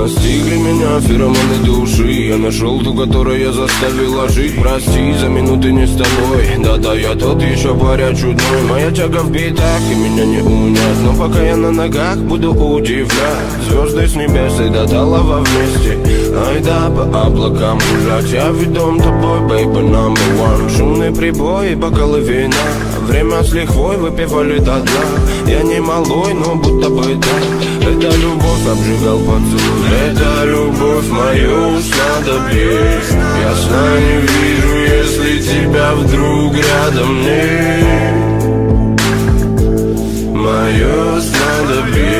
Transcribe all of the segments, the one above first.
Настигли меня феромоны души. Я нашел ту, которая заставила жить Прости за минуты не с тобой. Да-да, я тот еще паря чудной. Моя тяга в битах и меня не унять. Но пока я на ногах буду удивлять. Звезды с небес и до талого вместе Ай да, по облакам гулять Я ведом тобой, baby, number one. Шумные прибои, бокалы вина Время с лихвой выпивали до дна. Я не малой, но будто бы да. Это любовь обжигал поцелуй. Это любовь мою уж надо бить Я сна не вижу, если тебя вдруг рядом нет. Мое надо бить,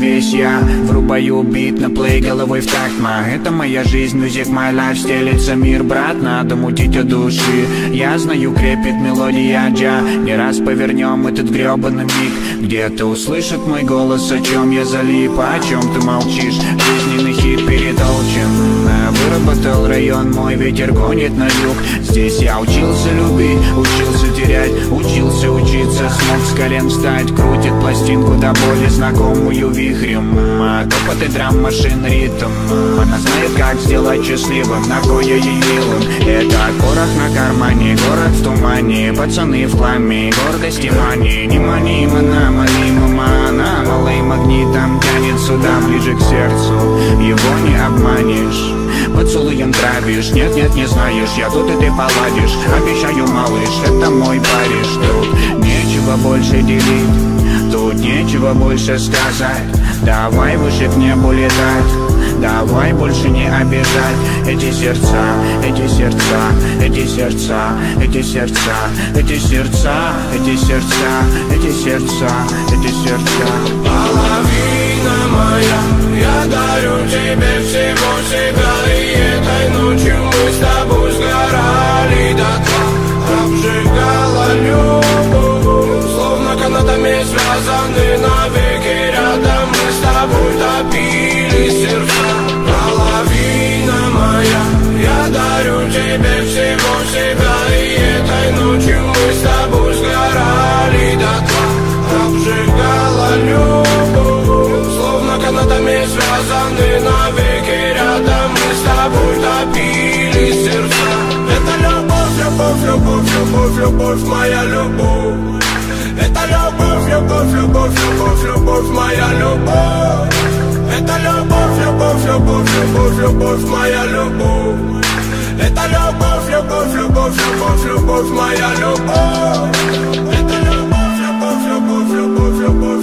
весь я Врубаю бит на плей головой в такт ма Это моя жизнь, music my life Стелится мир, брат, надо мутить от души. Я знаю, крепит мелодия джа. Не раз повернем этот гребаный миг Где-то услышит мой голос, о чем я залип О чем ты молчишь, жизненный хит перетолчен Выработал район мой, ветер гонит на юг. Здесь я учился любить, учился терять Учился учиться, смог с колен встать. Крутит пластинку до боли, знакомую вихрем. А Топот и драм машин ритм. Она знает, как сделать счастливым Ногой ей милым. Это порох на кармане, город в тумане. Пацаны в хламе, гордость и мани. Не мани, мана, мали, мама Она малым магнитом тянет сюда, ближе к сердцу. Его не обманешь. Поцелуем травишь, нет-нет, не знаешь Я тут и ты поладишь, обещаю, малыш Это мой Париж, тут нечего больше делить. Тут нечего больше сказать. Давай выше к небу летать. Давай больше не обижать. Эти сердца, эти сердца, эти сердца, эти сердца, эти сердца, эти сердца, эти сердца, эти сердца. Моя, я дарю тебе всего себя И этой ночью мы с тобой сгорали до тла Обжигала любовь, словно канатами связаны навеки любовь, моя любовь Это любовь, любовь, любовь, любовь, любовь, моя любовь Это любовь, любовь, любовь, любовь, любовь, моя любовь Это любовь, любовь, любовь, любовь, любовь, моя любовь Это любовь, любовь, любовь, любовь, любовь,